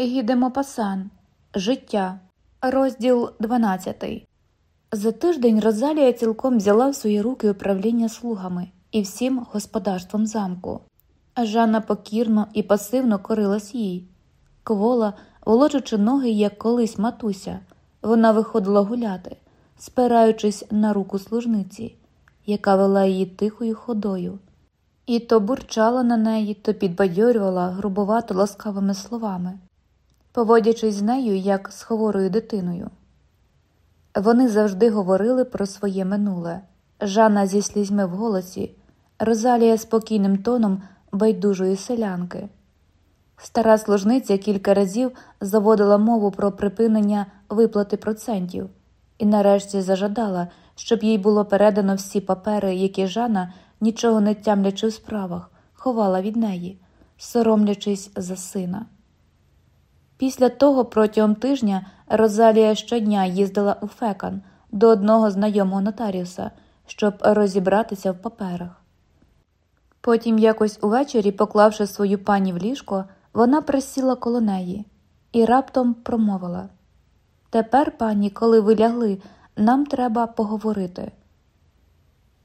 Гідемо пасан. Життя. Розділ 12. За тиждень Розалія цілком взяла в свої руки управління слугами і всім господарством замку. Жанна покірно і пасивно корилась їй. Квола, волочучи ноги, як колись матуся, вона виходила гуляти, спираючись на руку служниці, яка вела її тихою ходою, і то бурчала на неї, то підбадьорювала грубовато ласкавими словами поводячись з нею як з хворою дитиною. Вони завжди говорили про своє минуле Жанна зі слізьми в голосі, Розалія спокійним тоном байдужої селянки. Стара служниця кілька разів заводила мову про припинення виплати процентів і нарешті зажадала, щоб їй було передано всі папери, які Жанна, нічого не тямлячи в справах, ховала від неї, соромлячись за сина. Після того протягом тижня Розалія щодня їздила у Фекан до одного знайомого нотаріуса, щоб розібратися в паперах. Потім, якось увечері, поклавши свою пані в ліжко, вона присіла коло неї і раптом промовила Тепер, пані, коли ви лягли, нам треба поговорити.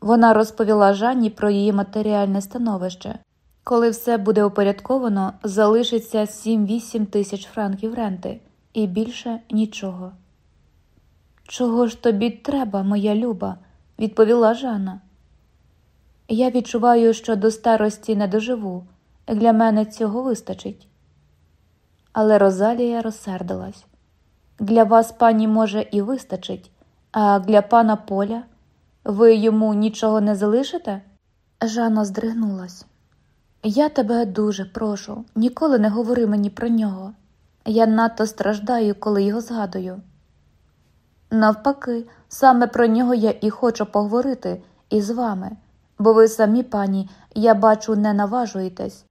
Вона розповіла Жанні про її матеріальне становище. Коли все буде упорядковано, залишиться 7-8 тисяч франків ренти і більше нічого. Чого ж тобі треба, моя люба? відповіла Жанна. Я відчуваю, що до старості не доживу, для мене цього вистачить. Але Розалія розсердилась. Для вас, пані, може, і вистачить, а для пана Поля ви йому нічого не залишите? Жанна здригнулась. Я тебе дуже прошу, ніколи не говори мені про нього. Я надто страждаю, коли його згадую. Навпаки, саме про нього я і хочу поговорити із вами, бо ви самі, пані, я бачу, не наважуєтесь.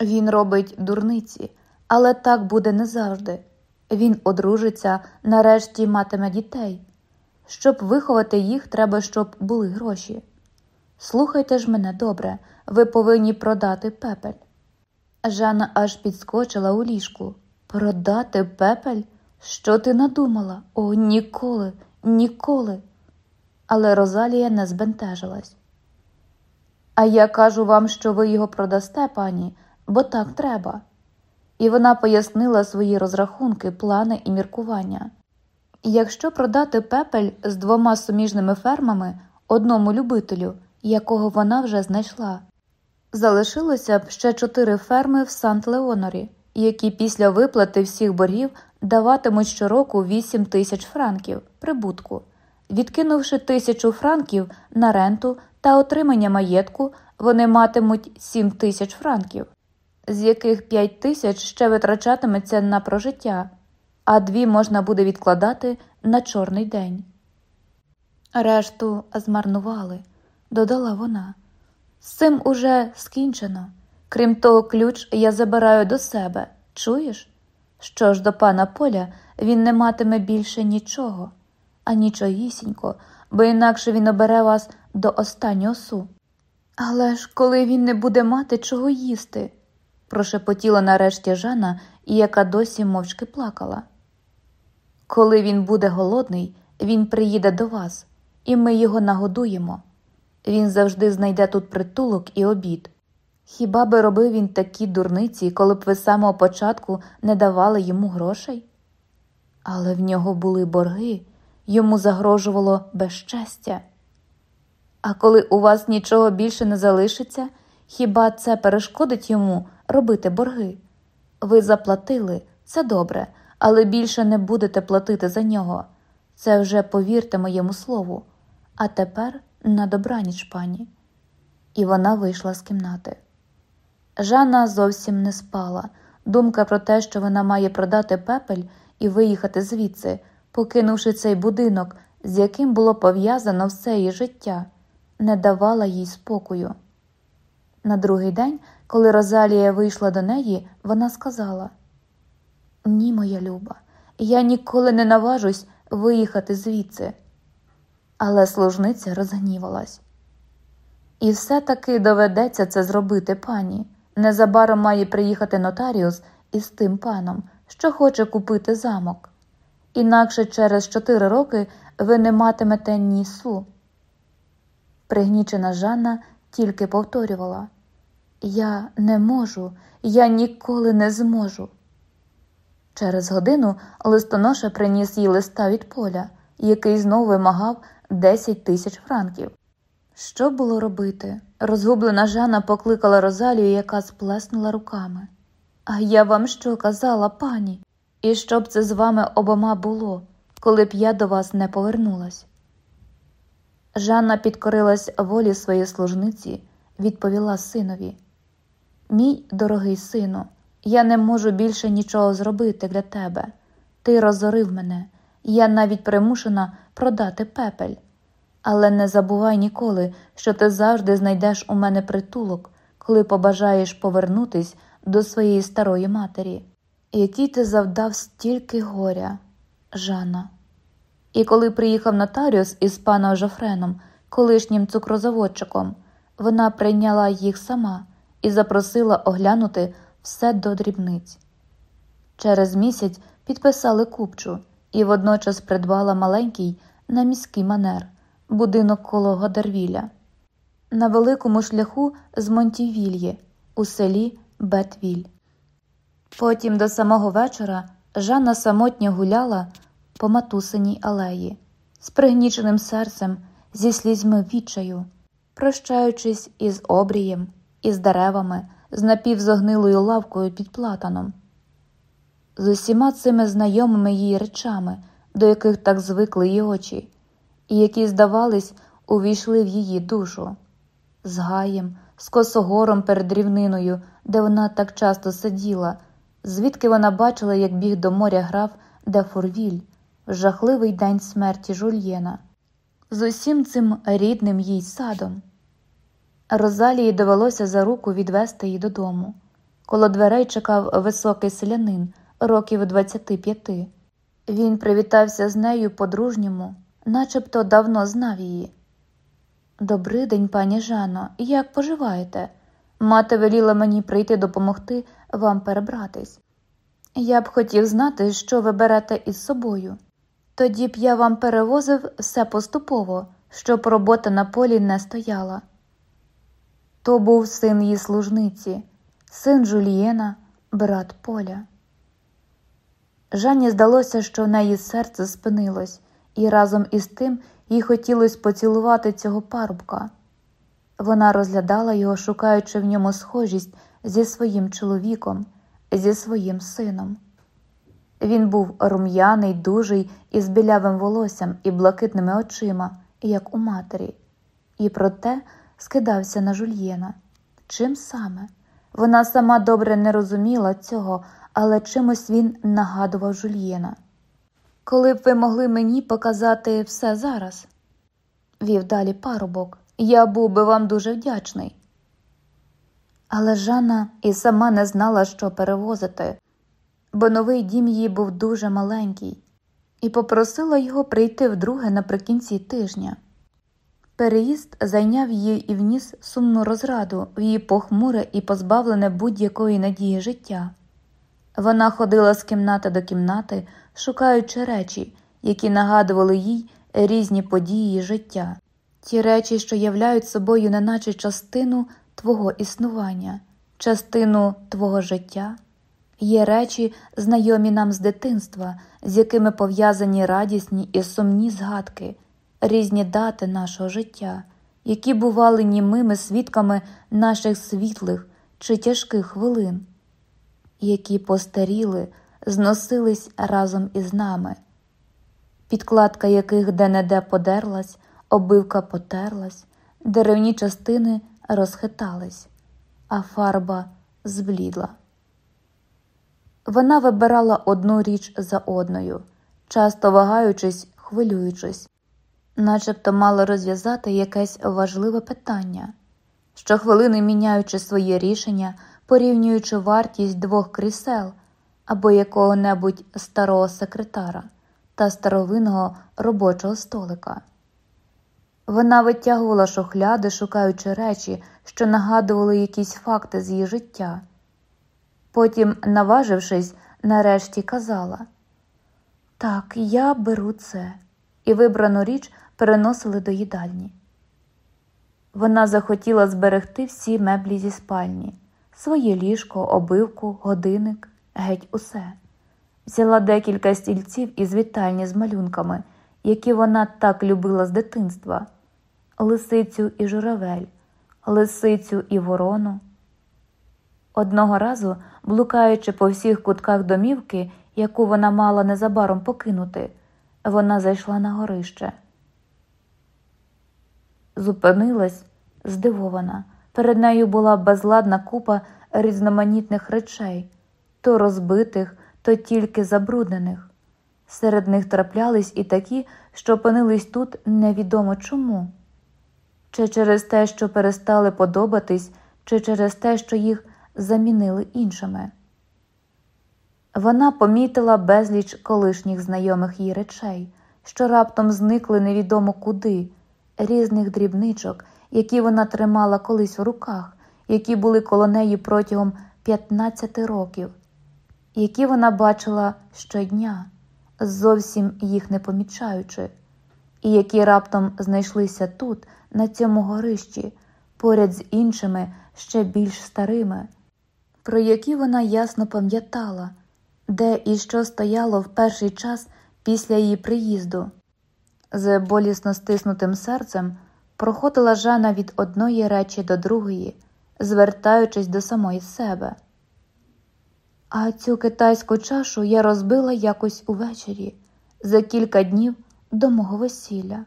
Він робить дурниці, але так буде не завжди. Він одружиться, нарешті матиме дітей. Щоб виховати їх, треба, щоб були гроші. Слухайте ж мене добре, ви повинні продати пепель. Жанна аж підскочила у ліжку. Продати пепель? Що ти надумала? О, ніколи, ніколи. Але Розалія не збентежилась. А я кажу вам, що ви його продасте, пані, бо так треба. І вона пояснила свої розрахунки, плани і міркування. Якщо продати пепель з двома суміжними фермами одному любителю, якого вона вже знайшла, залишилося б ще чотири ферми в Сант Леонорі, які після виплати всіх боргів даватимуть щороку 8 тисяч франків прибутку. Відкинувши тисячу франків на ренту та отримання маєтку, вони матимуть 7 тисяч франків, з яких 5 тисяч ще витрачатиметься на прожиття, а дві можна буде відкладати на чорний день. Решту змарнували, додала вона. З цим уже скінчено. Крім того, ключ я забираю до себе. Чуєш? Що ж до пана Поля він не матиме більше нічого, а нічогісінько, бо інакше він обере вас до останнього су. Але ж коли він не буде мати чого їсти, прошепотіла нарешті Жана, яка досі мовчки плакала. Коли він буде голодний, він приїде до вас, і ми його нагодуємо. Він завжди знайде тут притулок і обід. Хіба би робив він такі дурниці, коли б ви з самого початку не давали йому грошей? Але в нього були борги, йому загрожувало безщастя. А коли у вас нічого більше не залишиться, хіба це перешкодить йому робити борги? Ви заплатили, це добре, але більше не будете платити за нього. Це вже повірте моєму слову. А тепер на добраніч, пані. І вона вийшла з кімнати. Жанна зовсім не спала. Думка про те, що вона має продати пепель і виїхати звідси, покинувши цей будинок, з яким було пов'язано все її життя, не давала їй спокою. На другий день, коли Розалія вийшла до неї, вона сказала: Ні, моя люба, я ніколи не наважусь виїхати звідси. Але служниця розгнівалась. І все таки доведеться це зробити, пані. Незабаром має приїхати нотаріус із тим паном, що хоче купити замок. Інакше через чотири роки ви не матимете ні су. Пригнічена Жанна тільки повторювала Я не можу, я ніколи не зможу. Через годину листоноша приніс їй листа від поля, який знов вимагав 10 тисяч франків. Що було робити? Розгублена Жанна покликала Розалію, яка сплеснула руками. А я вам що казала, пані? І що б це з вами обома було, коли б я до вас не повернулась? Жанна підкорилась волі своєї служниці, відповіла синові. Мій дорогий сину, я не можу більше нічого зробити для тебе. Ти розорив мене, я навіть примушена продати пепель. Але не забувай ніколи, що ти завжди знайдеш у мене притулок, коли побажаєш повернутись до своєї старої матері, якій ти завдав стільки горя, Жанна. І коли приїхав нотаріус із паном Жофреном, колишнім цукрозаводчиком, вона прийняла їх сама і запросила оглянути все до дрібниць. Через місяць підписали купчу і водночас придбала маленький на міський манер будинок коло Годервіля. На великому шляху з Монтівільє у селі Бетвіль. Потім до самого вечора Жанна самотньо гуляла по матусиній алеї з пригніченим серцем, зі слізьми відчаю, прощаючись із обрієм, із деревами, з напівзогнилою лавкою під платаном, з усіма цими знайомими її речами, до яких так звикли її очі, і які, здавались, увійшли в її душу, з гаєм, з косогором перед рівниною, де вона так часто сиділа, звідки вона бачила, як біг до моря граф де Фурвіль, жахливий день смерті жульєна, з усім цим рідним їй садом. Розалії довелося за руку відвести її додому. Коло дверей чекав високий селянин років 25. Він привітався з нею по-дружньому, начебто давно знав її. «Добрий день, пані Жано, як поживаєте? Мати веліла мені прийти допомогти вам перебратись. Я б хотів знати, що ви берете із собою. Тоді б я вам перевозив все поступово, щоб робота на полі не стояла. То був син її служниці, син Жулієна, брат Поля. Жанні здалося, що в неї серце спинилось, і разом із тим їй хотілося поцілувати цього парубка. Вона розглядала його, шукаючи в ньому схожість зі своїм чоловіком, зі своїм сином. Він був рум'яний, дужий, із білявим волоссям і блакитними очима, як у матері, і проте скидався на жульєна. Чим саме? Вона сама добре не розуміла цього, але чимось він нагадував жульєна. Коли б ви могли мені показати все зараз, вів далі парубок, я був би вам дуже вдячний. Але Жанна і сама не знала, що перевозити, бо новий дім її був дуже маленький, і попросила його прийти вдруге наприкінці тижня. Переїзд зайняв її і вніс сумну розраду в її похмуре і позбавлене будь-якої надії життя. Вона ходила з кімнати до кімнати, шукаючи речі, які нагадували їй різні події життя, ті речі, що являють собою неначе частину твого існування, частину твого життя. Є речі, знайомі нам з дитинства, з якими пов'язані радісні і сумні згадки, різні дати нашого життя, які бували німими свідками наших світлих чи тяжких хвилин, які постаріли, зносились разом із нами, підкладка яких де-не-де подерлась, обивка потерлась, деревні частини розхитались, а фарба зблідла. Вона вибирала одну річ за одною, часто вагаючись, хвилюючись, начебто мала розв'язати якесь важливе питання, щохвилини міняючи своє рішення, порівнюючи вартість двох крісел або якого-небудь старого секретара та старовинного робочого столика. Вона витягувала шухляди, шукаючи речі, що нагадували якісь факти з її життя. Потім, наважившись, нарешті казала Так, я беру це, і вибрану річ переносили до їдальні. Вона захотіла зберегти всі меблі зі спальні, своє ліжко, обивку, годинник, геть усе. Взяла декілька стільців із вітальні з малюнками, які вона так любила з дитинства, лисицю і журавель, лисицю і ворону. Одного разу, блукаючи по всіх кутках домівки, яку вона мала незабаром покинути, вона зайшла на горище. Зупинилась, здивована. Перед нею була безладна купа різноманітних речей, то розбитих, то тільки забруднених. Серед них траплялись і такі, що опинились тут невідомо чому, чи через те, що перестали подобатись, чи через те, що їх замінили іншими. Вона помітила безліч колишніх знайомих їй речей, що раптом зникли невідомо куди, різних дрібничок, які вона тримала колись у руках, які були коло неї протягом 15 років, які вона бачила щодня, зовсім їх не помічаючи, і які раптом знайшлися тут, на цьому горищі, поряд з іншими ще більш старими, про які вона ясно пам'ятала, де і що стояло в перший час після її приїзду. З болісно стиснутим серцем проходила Жана від одної речі до другої, звертаючись до самої себе. А цю китайську чашу я розбила якось увечері, за кілька днів до мого весілля.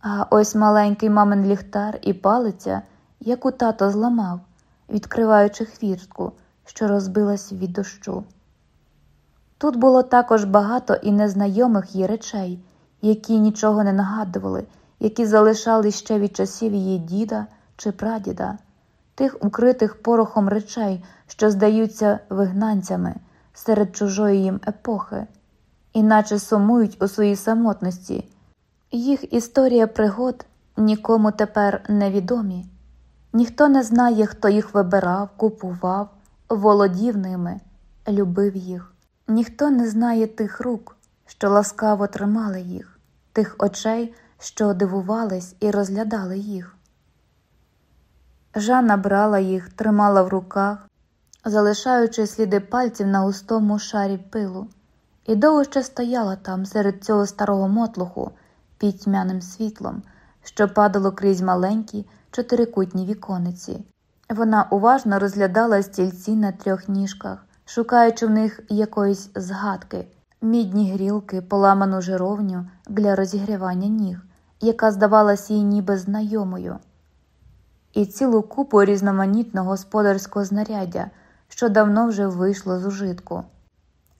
А ось маленький мамин ліхтар і палиця, яку тато зламав, відкриваючи хвіртку, що розбилась від дощу. Тут було також багато і незнайомих їй речей, які нічого не нагадували, які залишали ще від часів її діда чи прадіда, тих укритих порохом речей, що здаються вигнанцями серед чужої їм епохи, іначе сумують у своїй самотності. Їх історія пригод нікому тепер невідомі. Ніхто не знає, хто їх вибирав, купував, володів ними, любив їх. Ніхто не знає тих рук, що ласкаво тримали їх, тих очей, що дивувались і розглядали їх. Жанна брала їх, тримала в руках, залишаючи сліди пальців на густому шарі пилу, і довго ще стояла там серед цього старого мотлуху під тьмяним світлом, що падало крізь маленькі чотирикутні вікониці. Вона уважно розглядала стільці на трьох ніжках, шукаючи в них якоїсь згадки, мідні грілки, поламану жировню для розігрівання ніг, яка здавалась їй ніби знайомою, і цілу купу різноманітного господарського знаряддя, що давно вже вийшло з ужитку.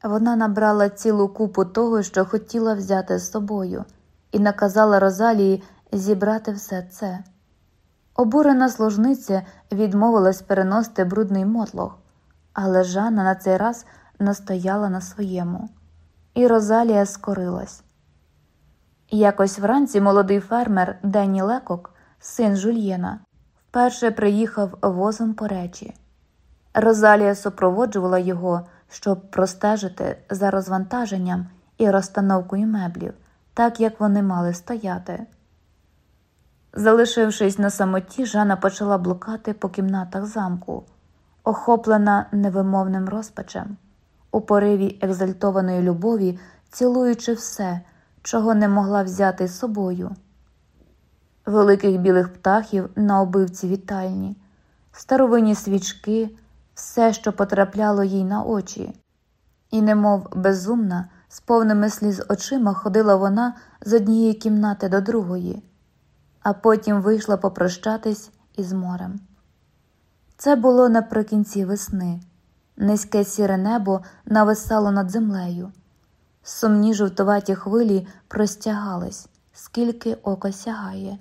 Вона набрала цілу купу того, що хотіла взяти з собою, і наказала Розалії зібрати все це. Обурена служниця відмовилась переносити брудний мотлох, але Жанна на цей раз настояла на своєму, і Розалія скорилась. Якось вранці молодий фермер Денні Лекок, син Жульєна, вперше приїхав возом по речі. Розалія супроводжувала його, щоб простежити за розвантаженням і розстановкою меблів, так як вони мали стояти. Залишившись на самоті, Жанна почала блукати по кімнатах замку, охоплена невимовним розпачем, у пориві екзальтованої любові, цілуючи все, чого не могла взяти з собою. Великих білих птахів на обивці вітальні, старовинні свічки, все, що потрапляло їй на очі, і, немов безумна, з повними сліз очима ходила вона з однієї кімнати до другої а потім вийшла попрощатись із морем. Це було наприкінці весни, низьке сіре небо нависало над землею, сумні жовтуваті хвилі простягались, скільки око сягає.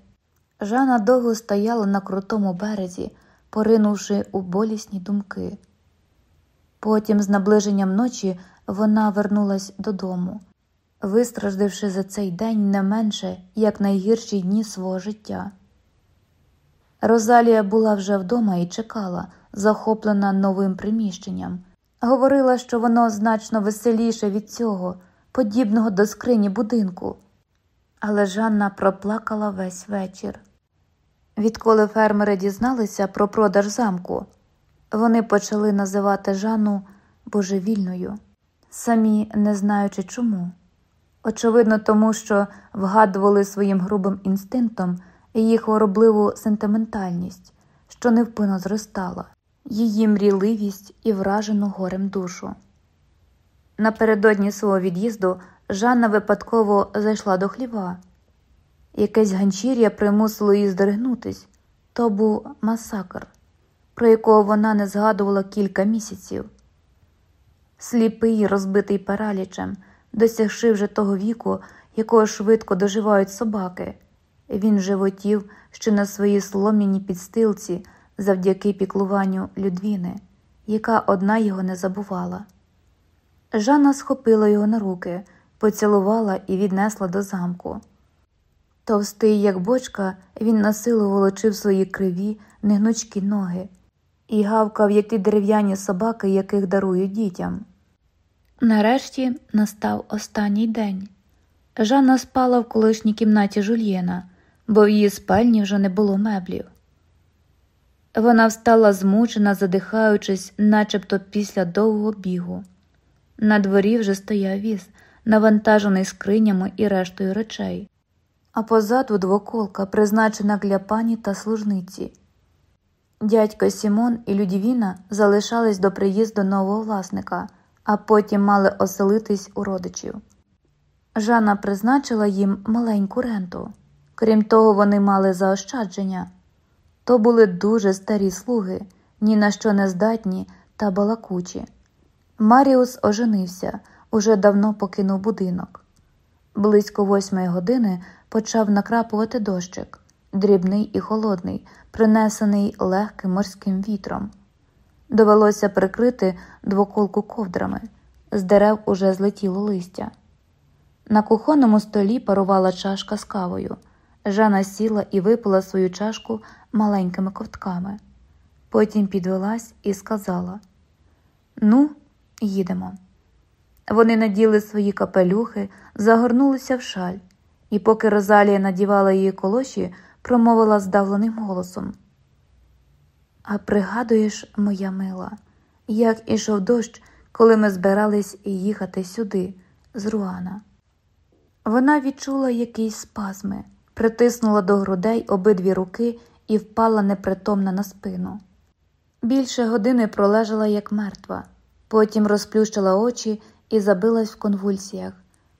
Жана довго стояла на крутому березі, поринувши у болісні думки. Потім, з наближенням ночі, вона вернулась додому вистраждавши за цей день не менше, як найгірші дні свого життя. Розалія була вже вдома і чекала, захоплена новим приміщенням. Говорила, що воно значно веселіше від цього, подібного до скрині будинку. Але Жанна проплакала весь вечір. Відколи фермери дізналися про продаж замку, вони почали називати Жанну божевільною, самі не знаючи чому. Очевидно, тому що вгадували своїм грубим інстинктом її хворобливу сентиментальність, що невпинно зростала, її мрійливість і вражену горем душу. Напередодні свого від'їзду Жанна випадково зайшла до хліва. Якесь ганчір'я примусило її здригнутись то був масакр, про якого вона не згадувала кілька місяців. Сліпий, розбитий паралічем, досягши вже того віку, якого швидко доживають собаки, він животів ще на своїй слом'яній підстилці завдяки піклуванню Людвіни, яка одна його не забувала. Жанна схопила його на руки, поцілувала і віднесла до замку. Товстий, як бочка, він насилу волочив свої криві, негнучкі ноги і гавкав, як ті дерев'яні собаки, яких дарують дітям. Нарешті настав останній день. Жанна спала в колишній кімнаті жульєна, бо в її спальні вже не було меблів. Вона встала змучена, задихаючись, начебто після довгого бігу. На дворі вже стояв віз, навантажений скринями і рештою речей, а позаду двоколка, призначена для пані та служниці. Дядько Сімон і Людівіна залишались до приїзду нового власника, а потім мали оселитись у родичів. Жанна призначила їм маленьку ренту. Крім того, вони мали заощадження. То були дуже старі слуги, ні на що не здатні та балакучі. Маріус оженився, уже давно покинув будинок. Близько восьмої години почав накрапувати дощик, дрібний і холодний, принесений легким морським вітром. Довелося прикрити двоколку ковдрами, з дерев уже злетіло листя. На кухонному столі парувала чашка з кавою. Жана сіла і випила свою чашку маленькими ковтками. Потім підвелась і сказала: Ну, їдемо. Вони наділи свої капелюхи, загорнулися в шаль, і поки Розалія надівала її колоші, промовила здавленим голосом. А пригадуєш, моя мила, як ішов дощ, коли ми збирались їхати сюди, з Руана. Вона відчула якісь спазми, притиснула до грудей обидві руки і впала непритомна на спину. Більше години пролежала як мертва, потім розплющила очі і забилась в конвульсіях,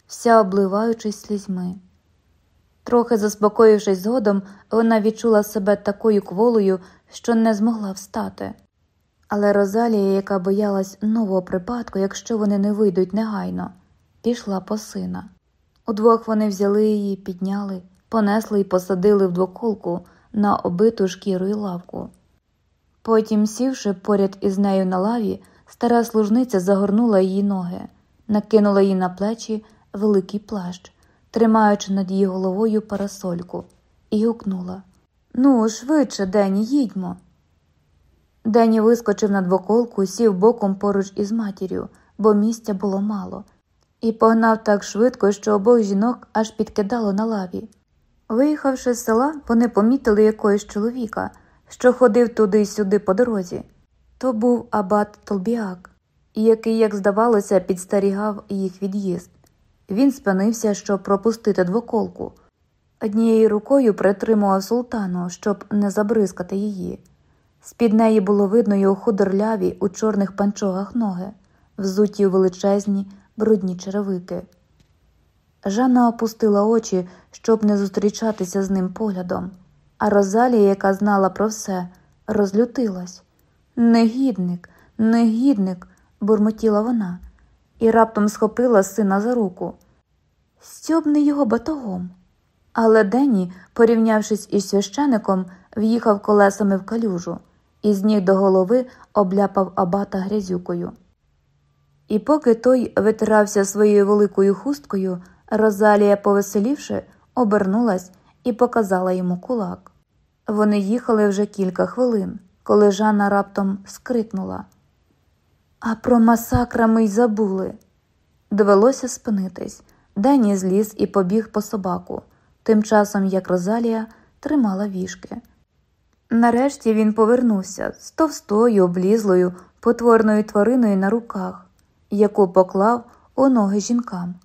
вся обливаючись слізьми. Трохи заспокоївшись згодом, вона відчула себе такою кволою, що не змогла встати. Але Розалія, яка боялась нового припадку, якщо вони не вийдуть негайно, пішла по сина. Удвох вони взяли її, підняли, понесли і посадили в двоколку на обиту шкірою лавку. Потім, сівши поряд із нею на лаві, стара служниця загорнула її ноги, накинула їй на плечі великий плащ, тримаючи над її головою парасольку, і гукнула Ну, швидше, Дені, їдьмо. Дені вискочив на двоколку, сів боком поруч із матір'ю, бо місця було мало, і погнав так швидко, що обох жінок аж підкидало на лаві. Виїхавши з села, вони помітили якогось чоловіка, що ходив туди й сюди по дорозі. То був абат Толбіак, який, як здавалося, підстерігав їх від'їзд. Він спинився, щоб пропустити двоколку. Однією рукою притримував султану, щоб не забризкати її. З під неї було видно його худорляві у чорних панчогах ноги, взуті у величезні брудні черевики. Жанна опустила очі, щоб не зустрічатися з ним поглядом, а Розалія, яка знала про все, розлютилась. Негідник, негідник, бурмотіла вона, і раптом схопила сина за руку. Стьобни його батогом. Але Дені, порівнявшись із священиком, в'їхав колесами в калюжу і з ніг до голови обляпав абата грязюкою. І поки той витирався своєю великою хусткою, Розалія, повеселівши, обернулась і показала йому кулак. Вони їхали вже кілька хвилин, коли Жанна раптом скрикнула. А про масакра ми й забули. Довелося спинитись. Дені зліз і побіг по собаку, тим часом як Розалія тримала вішки. Нарешті він повернувся з товстою, облізлою, потворною твариною на руках, яку поклав у ноги жінкам.